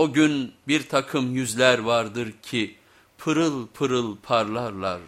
O gün bir takım yüzler vardır ki pırıl pırıl parlarlar.